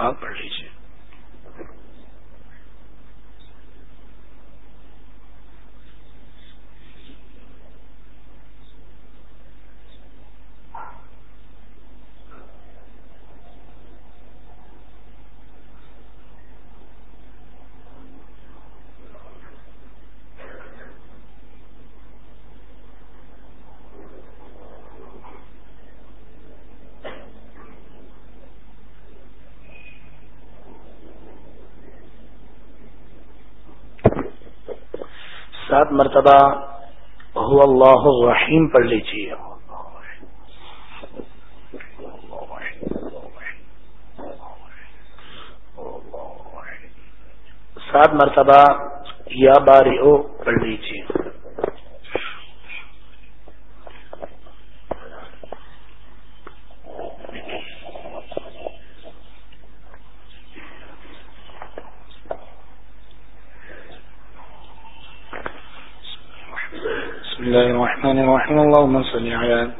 آپ پڑھ لیجیے سات مرتبہ هو اللہ الرحیم پڑھ لیجیے سات مرتبہ یا باری او پڑھ لیجیے الله الرحمن الرحيم اللهم صل على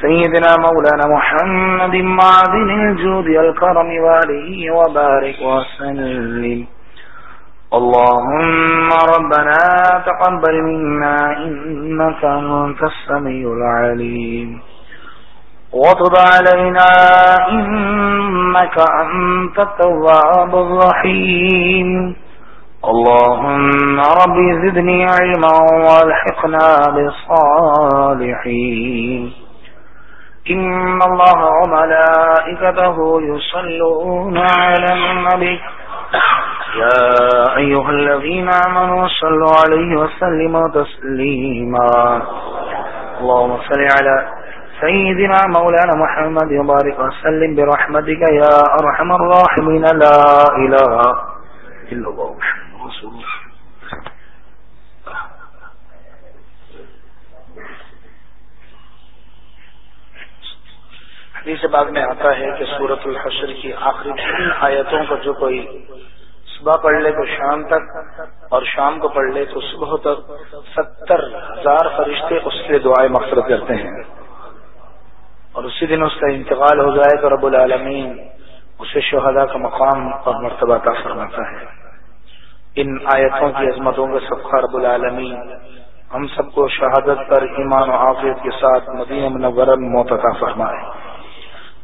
سيدنا مولانا محمد معدن الجود الكرم واله وبارك وسلم. اللهم ربنا تقبل منا إنك أنت السميع العليم. وطب علينا إنك أنت التواب الرحيم. اللهم ربي زدني علما والحقنا بالصالحين. إن الله وملائكته يصلون على النبي. يا أيها الذين آمنوا صلوا عليه وسلموا تسليما. اللهم صل على سيدنا مولانا محمد وبارك وسلم برحمتك يا أرحم الراحمين. لا إله إلا الله. محمد حدیث باغ میں آتا ہے کہ سورت الحشر کی آخری تین آیتوں کو جو کوئی صبح پڑھ لے تو شام تک اور شام کو پڑھ لے تو صبح تک ستر ہزار فرشتے اس کے دعائیں مقصد کرتے ہیں۔ اور اسی دن اس کا انتقال ہو جائے تو رب العالمین اسے شہدا کا مقام اور مرتبہ کا فرماتا ہے۔ ان آیتوں کی عظمتوں کے سب رب العالمین۔ ہم سب کو شہادت پر ایمان و عافیت کے ساتھ مدینہ منورہ میں فرمائے۔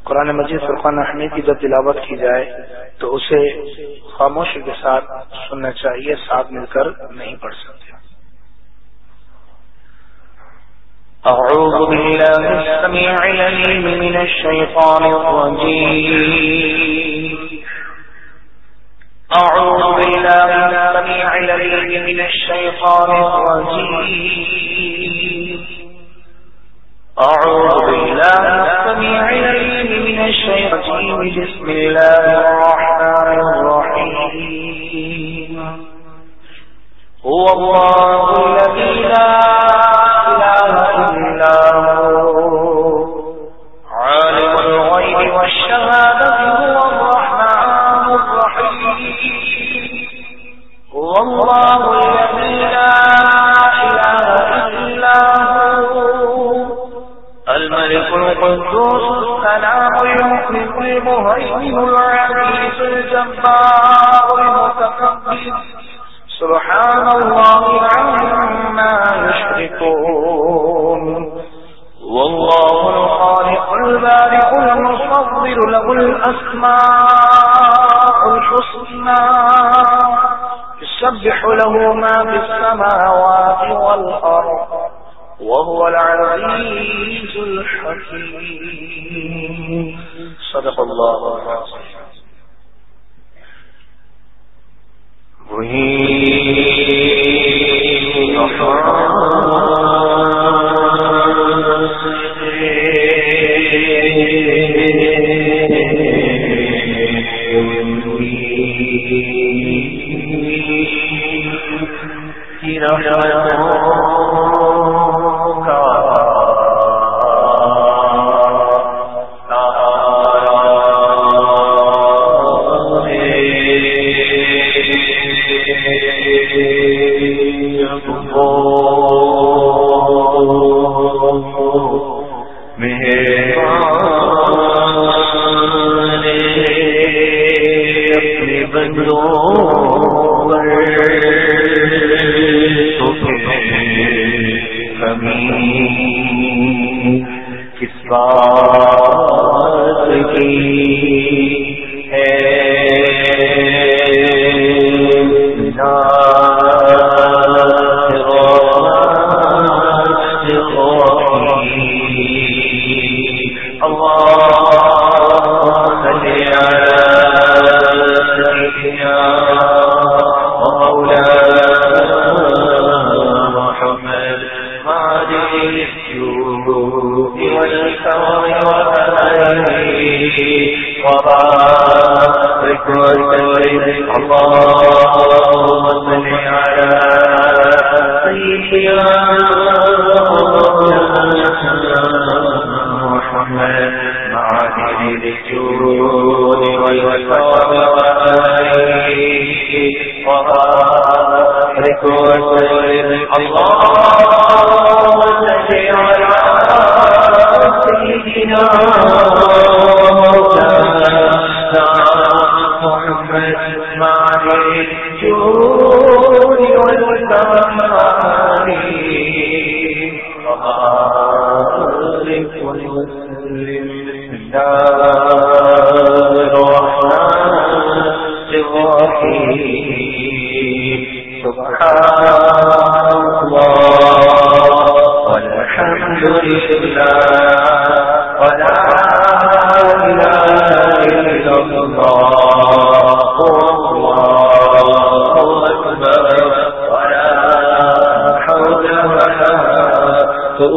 قرآن مجید فرقان احمد کی جب تلاوت کی جائے تو اسے خاموشی کے ساتھ سننا چاہیے، ساتھ مل کر نہیں پڑھ سکتے۔ اعوذ باللہ السمیع العلیم من الشیطان الرجیم۔ أعوذ بالله السميع العليم من الشيطان الرجيم. أعوذ بالله السميع العليم من الشيطان بسم الله الرحمن الرحيم. هو الله الذي لا له ما في السماوات بات کی۔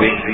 بسم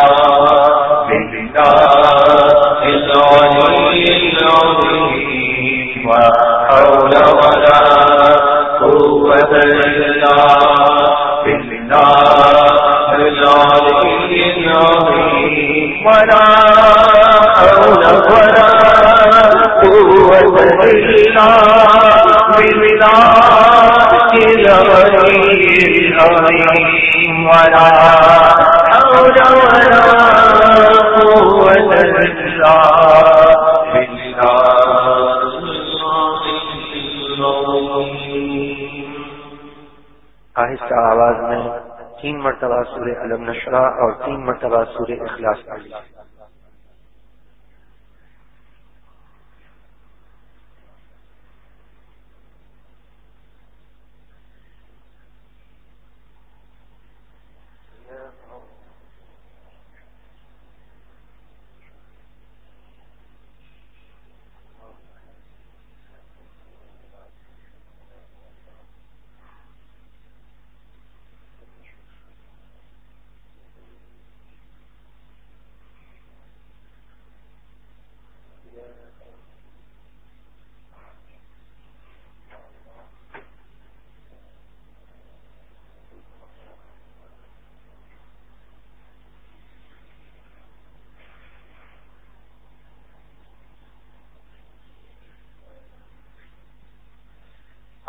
مرا حول ولا قوة إلا بالله العلي العظيم ولا مرتبہ سورہ علم نشرہ اور تین مرتبہ سورہ اخلاص پڑھ لیا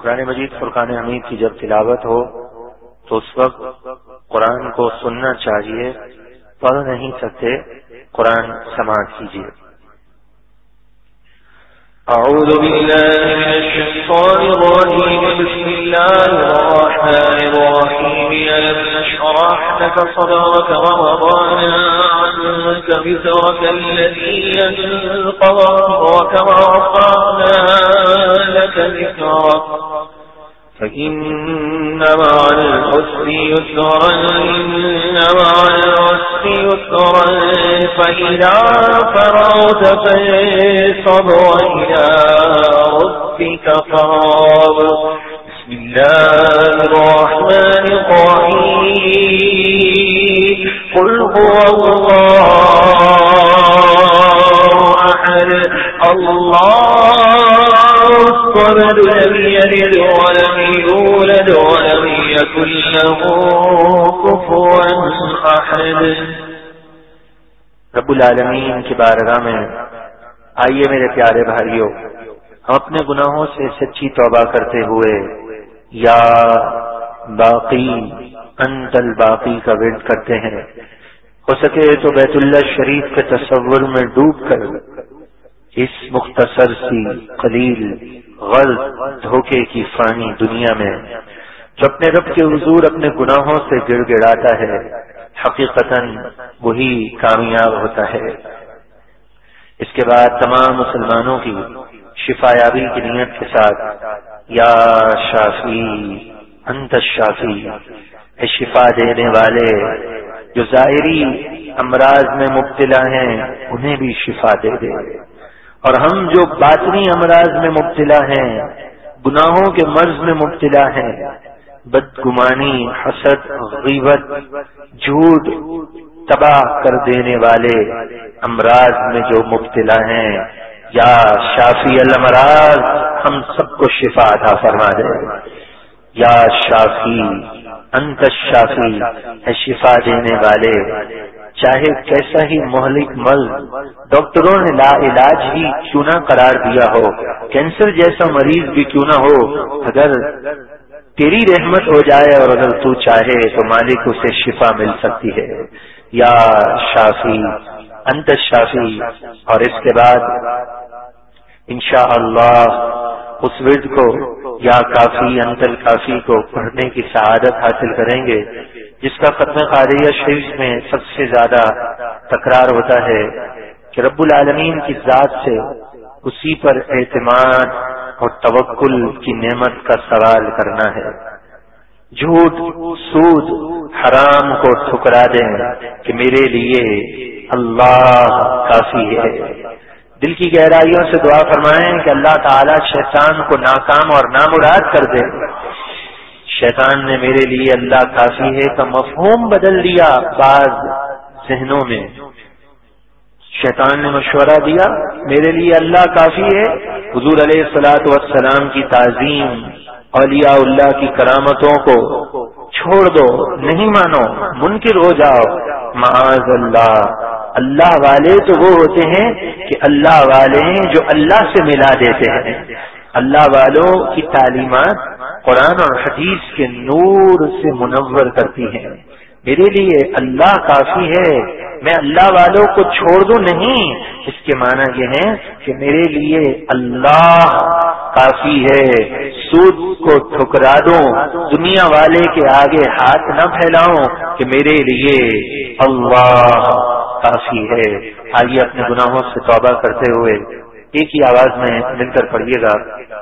قرآن مجید، فرقان حمید کی جب تلاوت ہو، تو اس وقت قرآن کو سننا چاہیے، پڑھ نہیں سکتے، قرآن سماعت کیجیے۔ أعوذ بالله من الشيطان الرجيم بسم الله الرحمن الرحيم ألم نشرح لك صدرك ووضعنا عنك بثرك الذي ينقض ظهرك ورفعنا لك ذكرك. فإن مع العسر يسرا إن مع العسر يسرا، فإذا فرغت فانصب وإلى ربك فرغ بسم الله الرحمن الرحيم. قل هو الله أحد، الله الصمد لم يلد ولم يولد ولم يكن له كفوا أحد. رب العالمین کی بارگاہ میں آئیے میرے پیارے بھائیوں، ہم اپنے گناہوں سے سچی توبہ کرتے ہوئے، یا باقی، انت الباقی کا ورد کرتے ہیں۔ ہو سکے تو بیت اللہ شریف کے تصور میں ڈوب کر اس مختصر سی قلیل غلط دھوکے کی فانی دنیا میں، جو اپنے رب کے حضور اپنے گناہوں سے گڑ گڑاتا ہے، حقیقتا وہی کامیاب ہوتا ہے۔ اس کے بعد تمام مسلمانوں کی شفا یابی کی نیت کے ساتھ، یا شافی، انت شافی شفا دینے والے، جو ظاہری امراض میں مبتلا ہیں، انہیں بھی شفا دے دے۔ اور ہم جو باطنی امراض میں مبتلا ہیں، گناہوں کے مرض میں مبتلا ہیں، بدگمانی، حسد، غیبت، جھوٹ، تباہ کر دینے والے امراض میں جو مبتلا ہیں، یا شافی المراض، ہم سب کو شفا عطا فرما دے۔ یا شافی، انت شافی ہے شفا دینے والے چاہے کیسا ہی مہلک مل، ڈاکٹروں نے لا علاج ہی کیوں نہ قرار دیا ہو؟ کینسر جیسا مریض بھی کیوں نہ ہو؟ اگر تیری رحمت ہو جائے اور اگر تو چاہے تو مالک اسے شفا مل سکتی ہے۔ یا شافی، انت شافی۔ اور اس کے بعد انشاء اللہ اس ورد کو یا کافی انتل کافی کو پڑھنے کی سعادت حاصل کریں گے۔ جس کا ختم خاریہ شریف میں سب سے زیادہ تکرار ہوتا ہے کہ رب العالمین کی ذات سے اسی پر اعتماد اور توکل کی نعمت کا سوال کرنا ہے۔ جھوٹ، سود، حرام کو ٹھکرا دیں کہ میرے لیے اللہ کافی ہے۔ دل کی گہرائیوں سے دعا فرمائیں کہ اللہ تعالی شیطان کو ناکام اور نامراد کر دے۔ شیطان نے میرے لیے اللہ کافی ہے کا مفہوم بدل دیا بعض ذہنوں میں۔ شیطان نے مشورہ دیا، میرے لیے اللہ کافی ہے۔ حضور علیہ السلاۃ والسلام کی تعظیم، اولیاء اللہ کی کرامتوں کو چھوڑ دو، نہیں مانو، منکر ہو جاؤ۔ معاذ اللہ۔ اللہ والے تو وہ ہوتے ہیں کہ اللہ والے جو اللہ سے ملا دیتے ہیں۔ اللہ والوں کی تعلیمات قرآن اور حدیث کے نور سے منور کرتی ہیں۔ میرے لیے اللہ کافی ہے۔ میں اللہ والوں کو چھوڑ دوں نہیں۔ اس کے معنی یہ ہے کہ میرے لیے اللہ کافی ہے۔ سود کو ٹھکرا دوں۔ دنیا والے کے آگے ہاتھ نہ پھیلاؤں کہ میرے لیے اللہ کافی ہے۔ آئیے اپنے گناہوں سے توبہ کرتے ہوئے ایک ہی آواز میں مل کر پڑھیے گا۔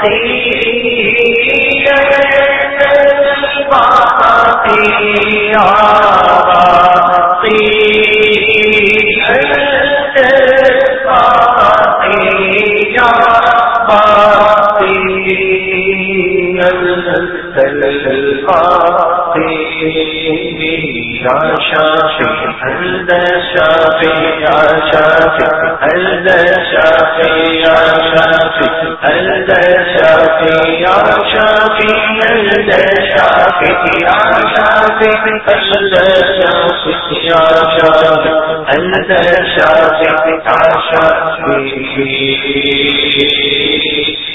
باقی شاپ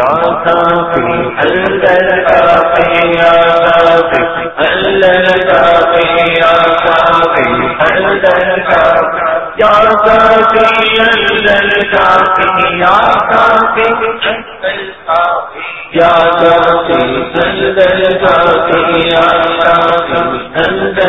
آتا پھر اندر آتے آتا پھر اندر آتے آتا پھر اندر آتا پھر اندر آتے آتا آتے آتا پھر اندر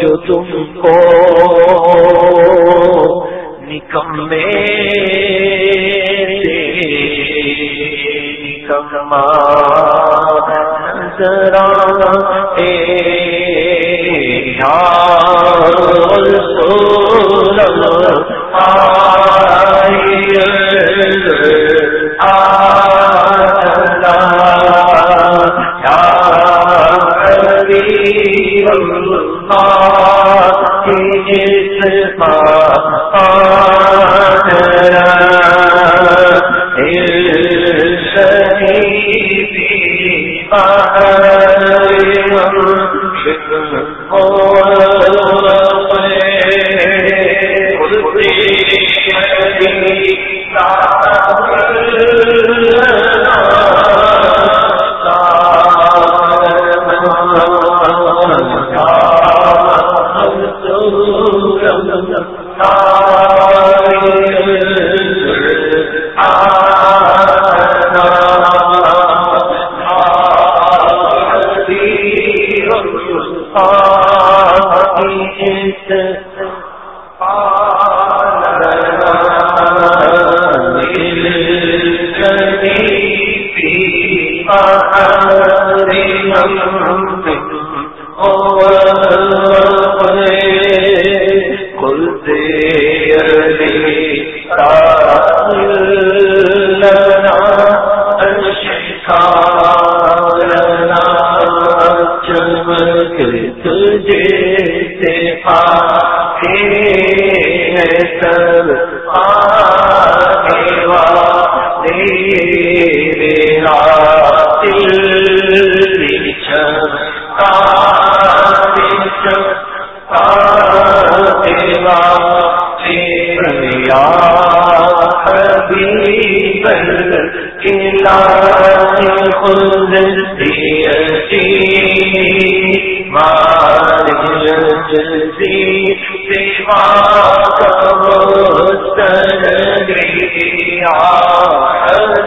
جو تم کو نکمے سے نکما ذرا سو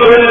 گل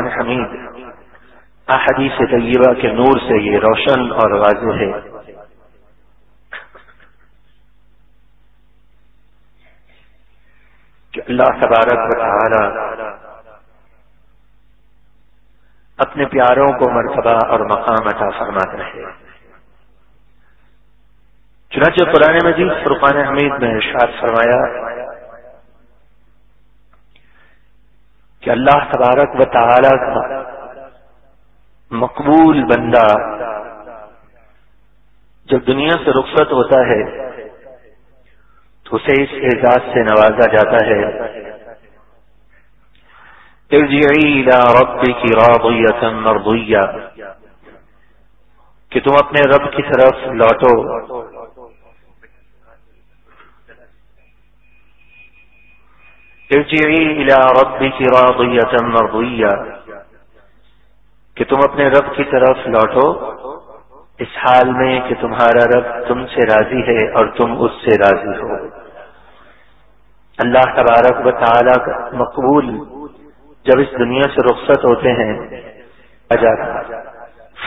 سی احادیث طیبہ کے نور سے یہ روشن اور واضح ہے۔ کہ اللہ تبارک و تعالی اپنے پیاروں کو مرتبہ اور مقام عطا فرماتے رہے چنانچہ قرآن مجید فرقان حمید نے ارشاد فرمایا کہ اللہ تبارک و تعالی کا مقبول بندہ جب دنیا سے رخصت ہوتا ہے تو اسے اس اعزاز سے نوازا جاتا ہے۔ کی مرضیہ کہ تم اپنے رب کی طرف لوٹو۔ ارجعی الى ربك راضية مرضية. کہ تم اپنے رب کی طرف لوٹو، اس حال میں کہ تمہارا رب تم سے راضی ہے اور تم اس سے راضی ہو۔ اللہ تبارک و تعالی کا مقبول جب اس دنیا سے رخصت ہوتے ہیں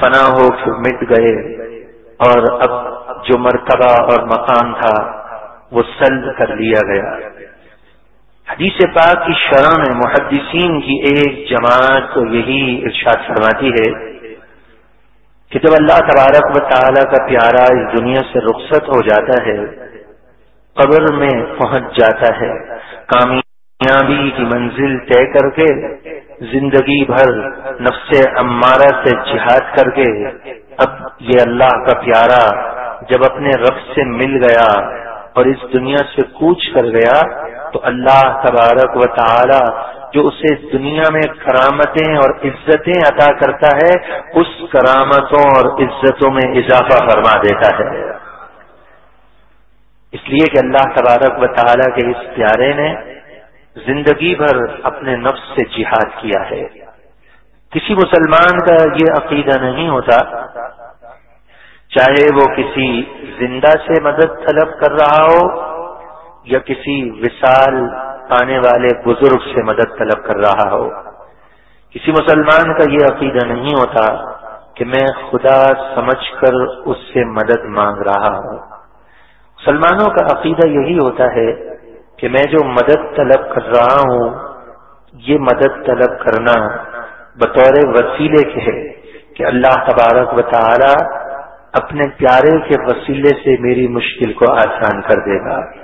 فنا ہو کہ مٹ گئے۔ اور اب جو مرتبہ اور مقام تھا، وہ سلب کر لیا گیا۔ حدیث پاک کی شرح میں محدثین کی ایک جماعت تو یہی ارشاد فرماتی ہے کہ جب اللہ تبارک و تعالی کا پیارا اس دنیا سے رخصت ہو جاتا ہے، قبر میں پہنچ جاتا ہے، کامیابی کی منزل طے کر کے، زندگی بھر نفس امارہ سے جہاد کر کے، اب یہ اللہ کا پیارا جب اپنے رب سے مل گیا اور اس دنیا سے کوچ کر گیا تو اللہ تبارک و تعالی جو اسے دنیا میں کرامتیں اور عزتیں عطا کرتا ہے، اس کرامتوں اور عزتوں میں اضافہ فرما دیتا ہے۔ اس لیے کہ اللہ تبارک و تعالیٰ کے اس پیارے نے زندگی بھر اپنے نفس سے جہاد کیا ہے۔ کسی مسلمان کا یہ عقیدہ نہیں ہوتا، چاہے وہ کسی زندہ سے مدد طلب کر رہا ہو یا کسی وصال پانے والے بزرگ سے مدد طلب کر رہا ہو۔ کسی مسلمان کا یہ عقیدہ نہیں ہوتا کہ میں خدا سمجھ کر اس سے مدد مانگ رہا ہوں۔ مسلمانوں کا عقیدہ یہی ہوتا ہے کہ میں جو مدد طلب کر رہا ہوں، یہ مدد طلب کرنا بطور وسیلے کے ہے کہ اللہ تبارک و تعالی اپنے پیارے کے وسیلے سے میری مشکل کو آسان کر دے گا۔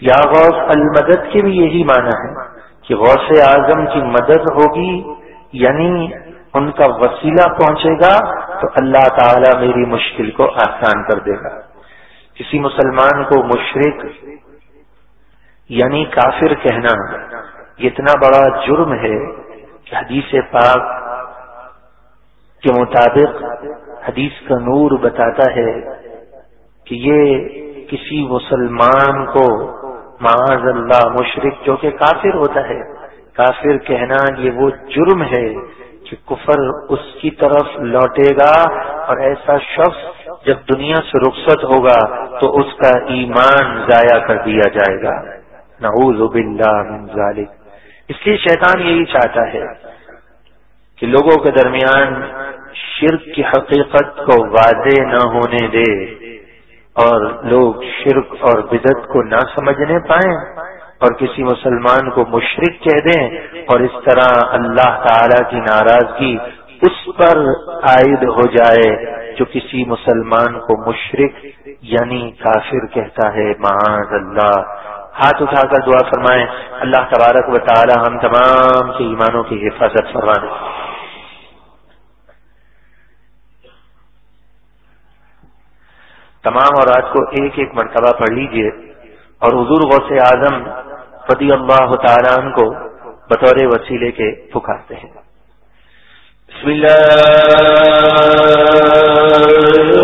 یا غوث المدد کے بھی یہی معنی ہے کہ غوث اعظم کی مدد ہوگی یعنی ان کا وسیلہ پہنچے گا تو اللہ تعالی میری مشکل کو آسان کر دے گا۔ کسی مسلمان کو مشرق یعنی کافر کہنا اتنا بڑا جرم ہے کہ حدیث پاک کے مطابق حدیث کا نور بتاتا ہے کہ یہ کسی مسلمان کو معاذ اللہ مشرق جو کہ کافر ہوتا ہے۔ کافر کہنا یہ وہ جرم ہے کہ کفر اس کی طرف لوٹے گا اور ایسا شخص جب دنیا سے رخصت ہوگا تو اس کا ایمان ضائع کر دیا جائے گا۔ نعوذ باللہ من ذالک۔ اس لیے شیطان یہی چاہتا ہے کہ لوگوں کے درمیان شرک کی حقیقت کو واضح نہ ہونے دے۔ اور لوگ شرک اور بدت کو نہ سمجھنے پائیں اور کسی مسلمان کو مشرق کہہ دیں اور اس طرح اللہ تعالی کی ناراضگی اس پر عائد ہو جائے جو کسی مسلمان کو مشرق یعنی کافر کہتا ہے۔ معاذ اللہ۔ ہاتھ اٹھا کر دعا فرمائیں۔ اللہ تبارک و تعالی ہم تمام کے ایمانوں کی حفاظت فرمائیں تمام اور آج کو ایک ایک مرتبہ پڑھ لیجیے اور حضور غوث اعظم فدی اللہ تعالیٰ کو بطور وسیلے کے پکارتے ہیں۔ بسم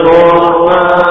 غوث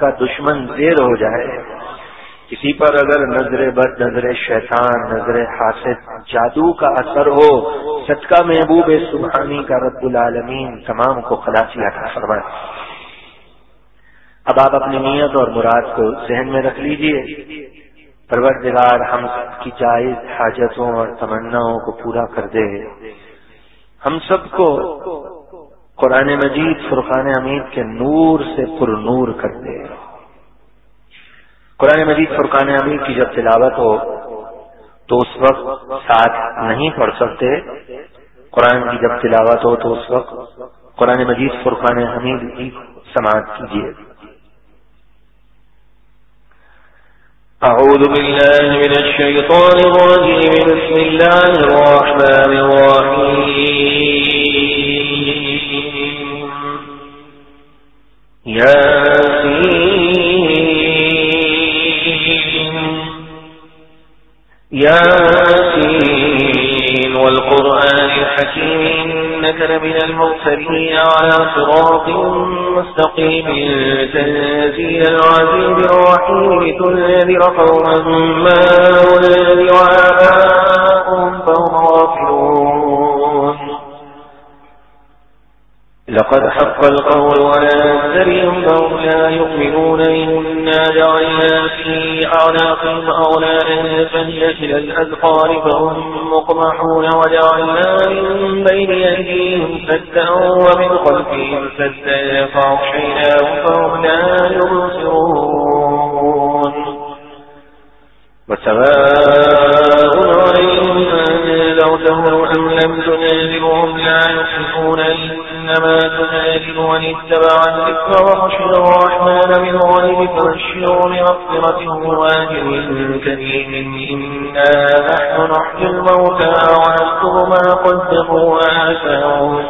کا دشمن دیر ہو جائے کسی پر اگر نظر بد، نظر شیطان، نظر حاسد جادو کا اثر ہو، صدقہ محبوب سبحانی کا رب العالمین تمام کو خلاصی عطا فرمائے۔ اب آپ اپنی نیت اور مراد کو ذہن میں رکھ لیجیے۔ پروردگار ہم سب کی جائز حاجتوں اور تمناؤں کو پورا کر دے۔ ہم سب کو قرآن مجید فرقان حمید کے نور سے پر نور کر دے قرآن مجید فرقان امیر کی جب تلاوت ہو، تو اس وقت ساتھ نہیں پڑھ سکتے۔ قرآن کی جب تلاوت ہو، تو اس وقت قرآن مجید فرقان حمید کی سماعت کیجیے۔ أعوذ بالله من الشيطان الرجيم بسم الله الرحمن الرحيم ياسين والقرآن الحكيم إنك لمن المرسلين على صراط مستقيم تنزيل العزيز الرحيم تنذر قوما ما أنذر آباؤهم فهم غافلون. لقد حق القول ولا يستريهم فهم لا يؤمنون. إنا جعلنا في أعناقهم أغلالا فهي إلى الأذقان فهم مقمحون. وجعلنا من بين أيديهم سدا ومن خلفهم سدا فأغشيناهم فهم لا يبصرون. وسواء عليهم أنذرتهم أم لم تنذرهم لا يصفون إنما تنادل من اتبع الذكر وخشر الرحمن من غير فبشر بمغفرة وأجر كريم. إنا نحن نحيي الموتى ونذكر ما قدموا وآتاهم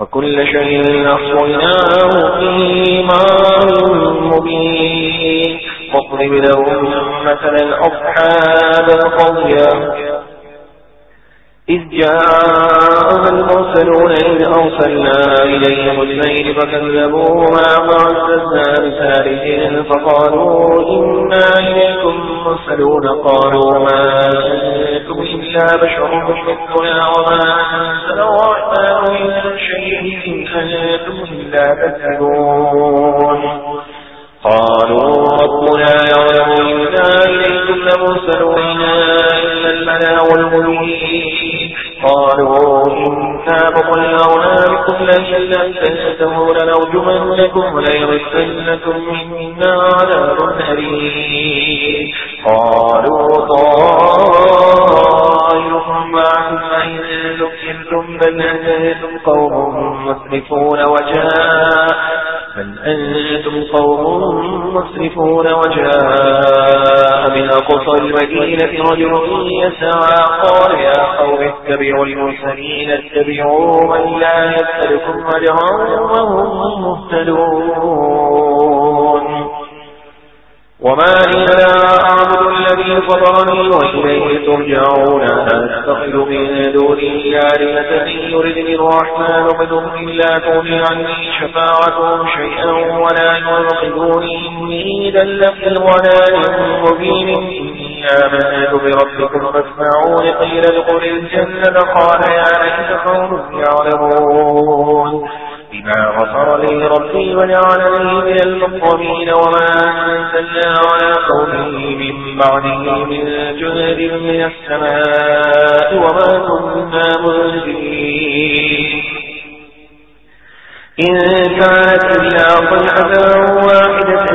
وكل شيء أحصيناه في إيمان مبين. واضرب لهم مثلا أصحاب القرية. إذ جاء المرسلون إذ أرسلنا إليهم اثنين فكذبوا ما فعززنا بثالثين فقالوا إنا إليكم مرسلون قالوا ما أنتم إلا بشر مثلنا وما أنزل الرحمن من شيء إن أنتم إلا تكذبون قالوا ربنا يعلم إنا إليكم لمرسلون إلا البلاغ المبين قالوا إنا بطلعنا بكم لئن لم تنتهوا لنرجمنكم وليمسنكم منا عذاب أليم. قالوا طائركم معكم فإن ذكرتم بل أنتم قوم مسرفون وجاء بل أنتم قوم مصرفون وجاء من أقصى المدينة رجل يسعى قال يا قوم اتبعوا المرسلين اتبعوا من لا يسألكم أجرا وهم مهتدون وما لي أعبد الذي فطرني وإليه ترجعون. أستغفر من دونه آلهة إن يردني الرحمن بضر لا تغني عني شفاعتهم شيئا ولا ينقذوني إني إذا لفي ضلال مبين. إني آمنت بربكم فاسمعون قيل ادخل الجنة. قال يا ليت قوم يعلمون. بما غفر لي ربي وجعلني من المقربين وما أنزلنا على قومه من بعده من جهد من السماء وما كنا منزلين. إن كانت إلا صيحة واحدة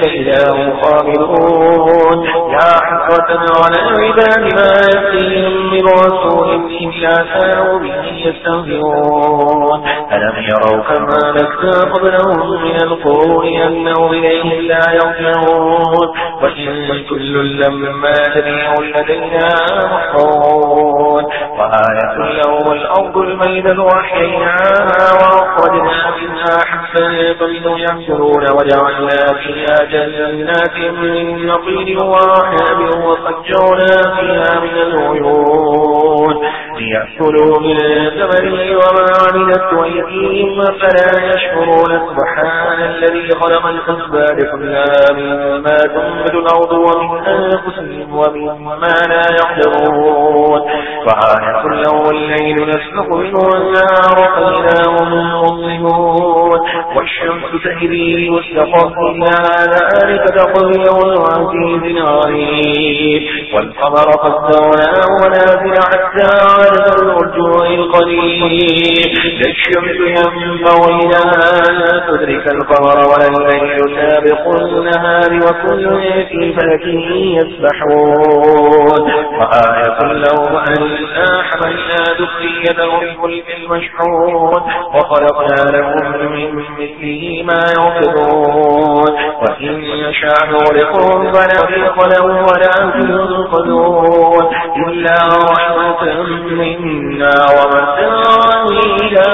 فإذا هم خاملون يا حسرة على العباد ما يأتيهم من رسول إلا كانوا به يستهزئون. ألم يروا كما لكنا قبلهم من القرون أنه إليهم لا يرجعون. وإن كل لما جميع لدينا محضرون وآية لهم الأرض الميدة وحييناها وأخرجنا منها حبا طيب يحشرون وجعلنا فيها جنات من نقيل وعناب وفجرنا فيها من العيون. ليأكلوا من ثمره وما عملت ويديهم فلا يشكرون سبحان الذي خلق الأسباب كلها مما تنبت الأرض ومن أنفسهم ومما لا يقدرون وآية له الليل نسلق منه النار فإذا هم مظلمون والشمس تهدي مستقر إلى ذلك تقدير العزيز العليم والقمر قدرناه ونازل حتى عرف الرجوع القديم لا الشمس ينبغي لها تدرك القمر ولا الليل سابق النهار وكل في فلك يسبحون وآية لهم أنا حملنا ذكريتهم الفلك المشحون وخلقنا لهم من مثله ما يركضون وإن نغرقهم فلا خلق لهم ولا ينقذون إلا رحمة منا ومتاعا إلى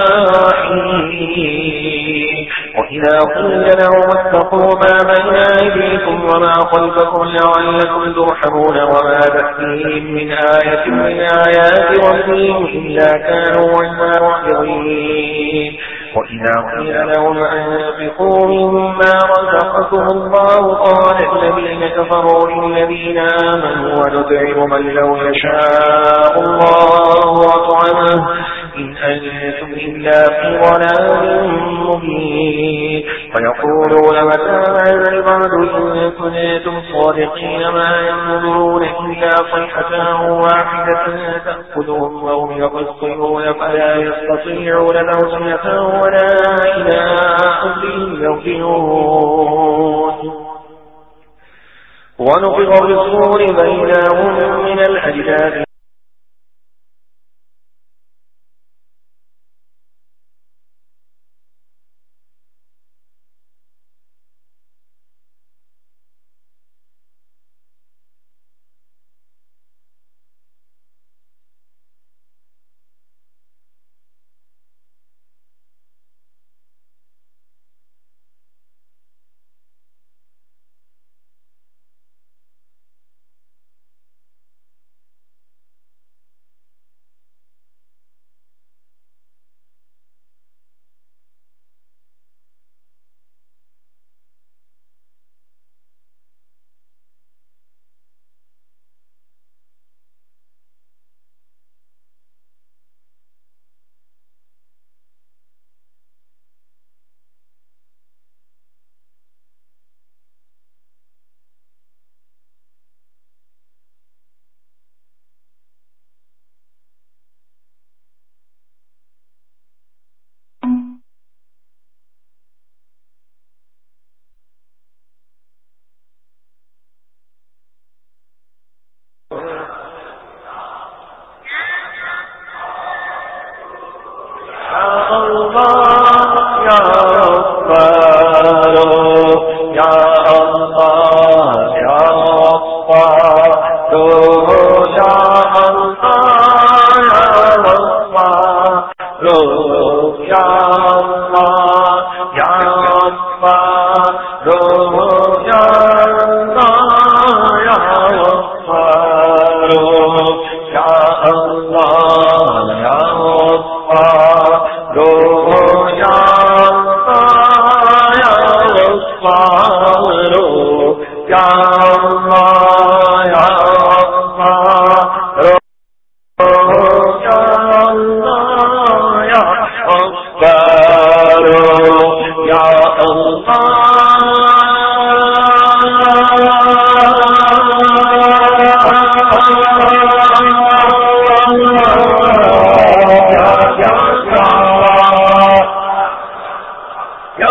حين. وإذا قيل لهم اتقوا ما بين أيديكم وما خلفكم لعلكم ترحمون وما تأتيهم من آية من آيات ربهم إلا كانوا عنها معرضين وإذا قيل لهم أنفقوا مما رزقكم الله. قال الذين كفروا للذين آمنوا ونطعم من لو يشاء الله أطعمه. إن أنتم إلا في ضلال مبين. ويقولون متى هذا البعد إن كنتم صادقين ما ينظرون إلا صيحة واحدة تأخذهم وهم يقصرون فلا يستطيعون توسنة ولا إلى أهلهم يرجعون. ونفق بالصور بينهم من الأجداد کیا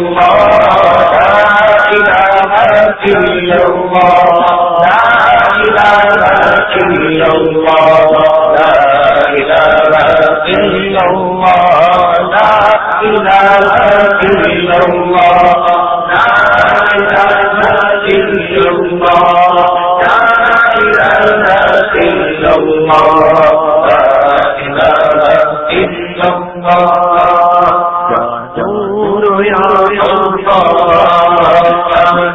اللہ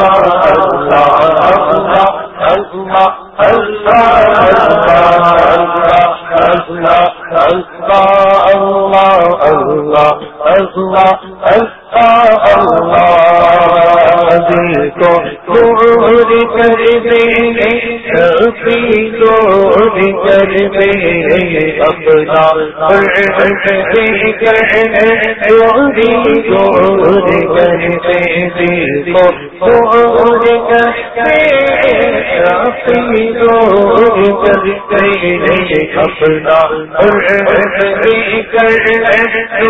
اللہ اخا اے تو اپنی دور کر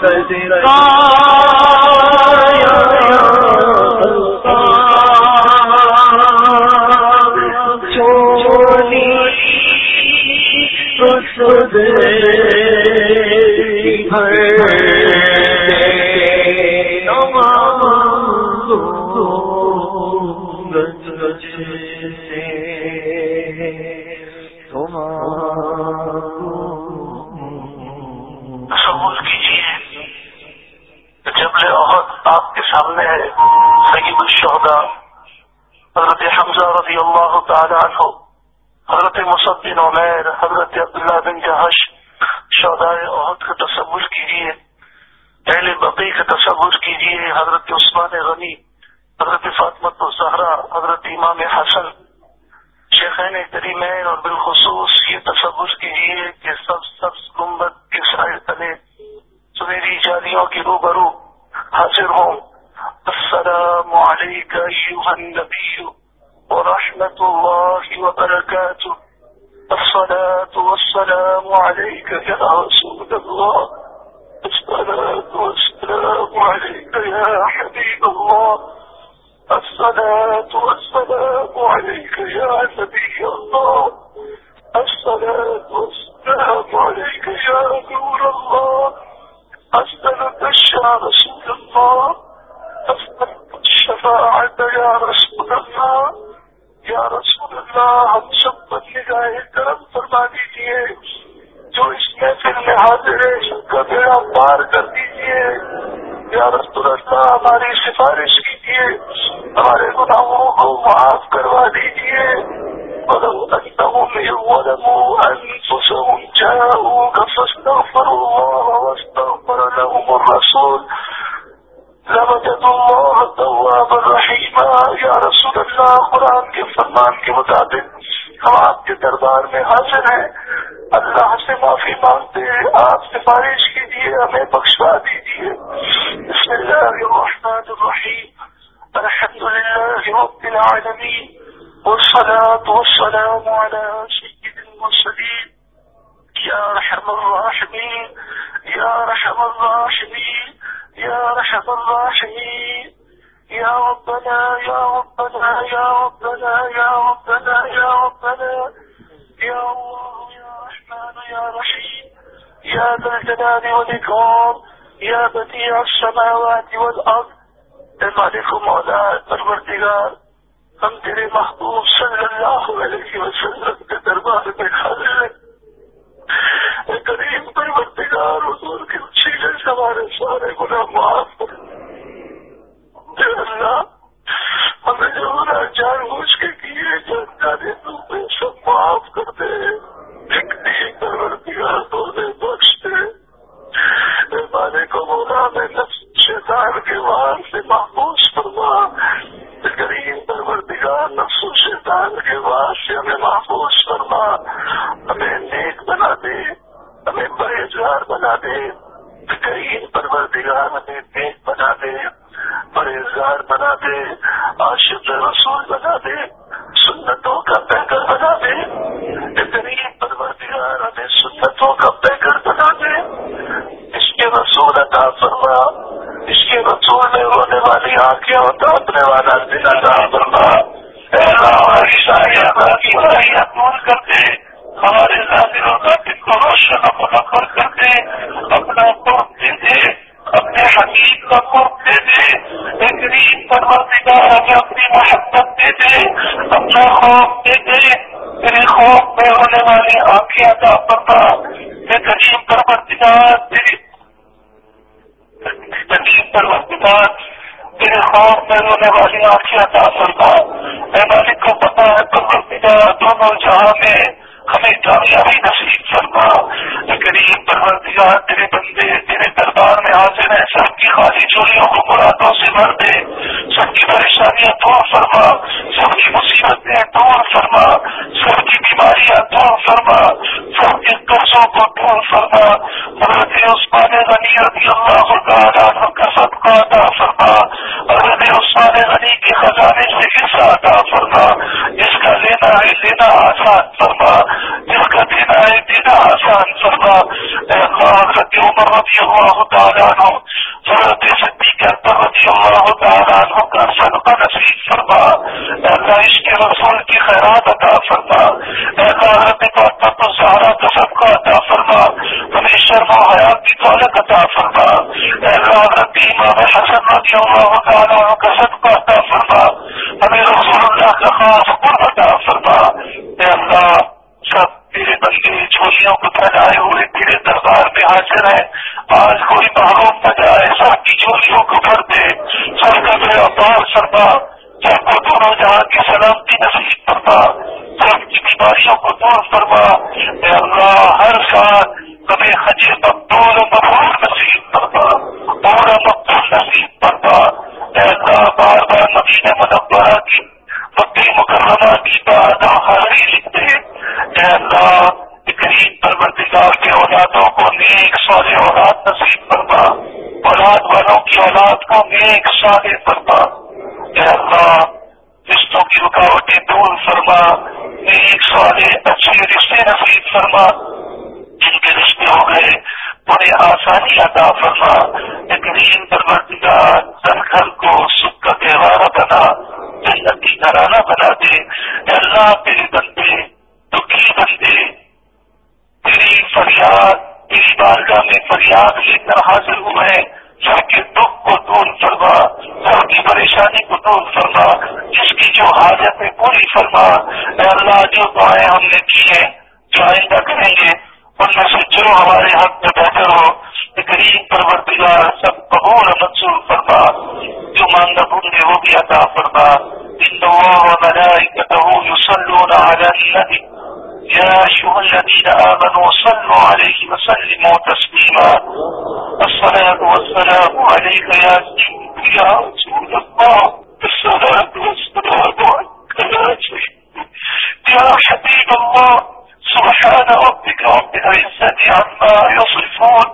سجدہ میری جالیوں کے روبرو حاضر ہوں۔ السلام علیکم ایوہ النبی ورحمت اللہ وبرکاتہ۔ الصلاة والسلام عليك يا رسول الله الصلاة والسلام عليك يا حبيب الله الصلاة والسلام عليك يا نبي الله الصلاة والسلام عليك يا نور الله أصدق يا رسول الله أصدق الشفاعة يا رسول الله. یا رسول اللہ ہم سب بندی گائے کرم فرما دیجیے جو اس محفل میں حاضر ہے سب کا بیڑا پار کر دیجیے یا رسول اللہ، ہماری سفارش کیجیے ہمارے گناہوں کو معاف کروا دیجیے ظلموا أنهم ظلموا أنفسهم، جاءوك فاستغفروا الله واستغفر لهم الرسول. لوجد الله توابا رحيما يا رسول اللہ قرآن کے فرمان کے مطابق ہم آپ کے دربار میں حاضر ہیں. اللہ سے معافی مانگتے ہیں. آپ سفارش کیجیے، ہمیں بخشوا دیجیے. بسم اللہ الرحمن الرحیم. الحمد للہ رب العالمین. والصلاة والسلام على سيد المرسلين. يا رحم الراحمين. يا رحم الراحمين. يا رحم الراحمين. يا ربنا يا ربنا يا ربنا يا ربنا يا ربنا. يا الله، يا رحمن، يا رحيم. يا ذا الجلال والإكرام. يا بديع السماوات والأرض. ہم تیرے محبوب صلی اللہ علیہ وسلم کے دربار میں کھڑے ہیں۔ کریم پر پرورتگار حضور کی چیزیں سے ہمارے سارے گناہ معاف کر۔ اللہ، ہمیں جو گناہ جان بوجھ کے کیے، جانکاری تو سب معاف کر دے۔ پرورتگار تو بخش دے۔ مالک و مولا، میں نفس شیطان کے وار سے محفوظ فرما۔ کریم پروردگار نفس و شیطان کے وار سے ہمیں محفوظ فرما۔ ہمیں نیک بنا دے، ہمیں پرہیزگار بنا دے۔ کریم پروردگار ہمیں نیک بنا دے، پرہیزگار بنا دے، عاشق رسول بنا دے، سنتوں کا پیکر بنا دے۔ کریم پروردگار ہمیں سنتوں کا پیکر بنا دے۔ اس کے رسول عطا فرما۔ اس کے رسول میں رونے والی آنکھیں ہوتا اپنے والا دل ادا فرما ہماری ساری کی دور کر دے ہمارے ظاہروں کا دل کو روشن و منور کر دے اپنا خوف دے دے اپنے حقیق کا خوف دے دے ایک غریب پروردگار ہمیں اپنی محبت دے دے اپنا خوف دے دے تیرے خوف میں ہونے والی آنکھیں عطا فرما۔ ایک غریب پروردگار تیری پر وقت بعد تیرے خوف میں رونے والی آنکھیں عطا فرما اے مالک کو پتا ہے پر پتا دونوں جہاں میں ہمیں کامیابی نصیب فرما غریب پروردگار تیرے بندے سب کی خالی چوریوں کو مرادوں سے بھر دے۔ سب کی پریشانیاں دور فرما۔ سب کی مصیبتیں دور فرما۔ سب کی بیماریاں دور فرما۔ سب کے قرضوں کو دور فرما۔ مرد عثمان غنی رضی اللہ تعالیٰ کا سب کا عطا فرما۔ مرد عثمان غنی کے خزانے سے حصہ عطا فرما۔ جس کا لینا ہے لینا آسان فرما۔ جس کا دینا ہے دینا آسان فرما۔ حضرت عمر رضی اللہ تعالیٰ عنہ حضرت صدیق رضی اللہ تعالیٰ عنہ کا صدقہ نصیب فرما اللہ اس کے رسول کی خیرات عطا فرما اللہ حضرت محمد سہارا کا صدقہ عطا فرما ہمیں شرم و حیات کی دولت عطا فرما اللہ حضرت امام حسن رضی اللہ تعالیٰ عنہ کا صدقہ عطا فرما ہمیں رسول اللہ کا خاص قرب عطا فرما، اے اللہ سب تیرے بندے چولیوں کو پھیلائے ہوئے تیرے دربار میں حاضر ہے آج کوئی محروم نہ جائے سب کی چولیوں کو بھر دے۔ سب کا میرا پار سرما سب کو دونوں جہاں کی سلامتی نصیب فرما۔ سب کی بیماریوں کو دور فرما۔ اے اللہ، ہر سال ہمیں حج مقبول مقبول نصیب فرما۔ پورا مقبول نصیب فرما۔ اے اللہ، بار بار نبی منورہ کی مکی مکرمہ کی بات حاضری لکھتے اے اللہ غریب پروردگار کے اولادوں کو نیک سارے اولاد نصیب فرما، اولاد والوں کی اولاد کو نیک سارے فرما۔ اے اللہ، رشتوں کی رکاوٹیں دور فرما، نیک سارے اچھے رشتے نصیب فرما۔ جن کے رشتے ہو گئے، بڑے آسانی عطا فرما۔ غریب پروردگار ہر گھر کو سکھ کا تہوار بنا۔ جنتی گھرانہ بنا دے اللہ تیرے بندے، دکھی بندے۔ تیری فریاد، تیری بارگاہ میں فریاد لے کر حاضر ہوئے سب کے دکھ کو دور فرما سب کی پریشانی کو دور فرما، جس کی جو حاجت ہے پوری فرما۔ اے اللہ، جو دعائیں ہم نے کی ہیں، جو آئندہ کریں گے، ان میں سے جو ہمارے حق میں بہتر ہو غریب پرورتگار سب قبول منصور فرما۔ جو مانگا بھونگے وہ بھی عطا فرما۔ ان وملائكته يصلون على النبي يا أيها الذين آمنوا صلوا عليه وسلموا تسليما الصلاة والسلام عليك يا سيدي يا رسول الله الصلاة والسلام عليك يا حبيب الله سبحان ربك رب العزة عما يصفون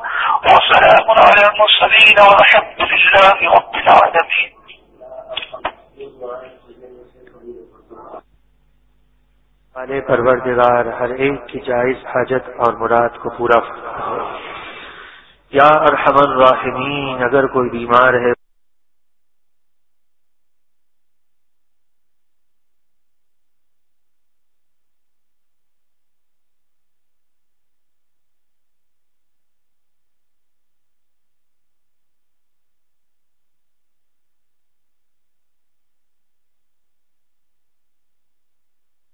وسلام على المرسلين والحمد لله رب العالمين. والے پروردگار، ہر ایک کی جائز حاجت اور مراد کو پورا فرما یا ارحم الراحمین، اگر کوئی بیمار ہے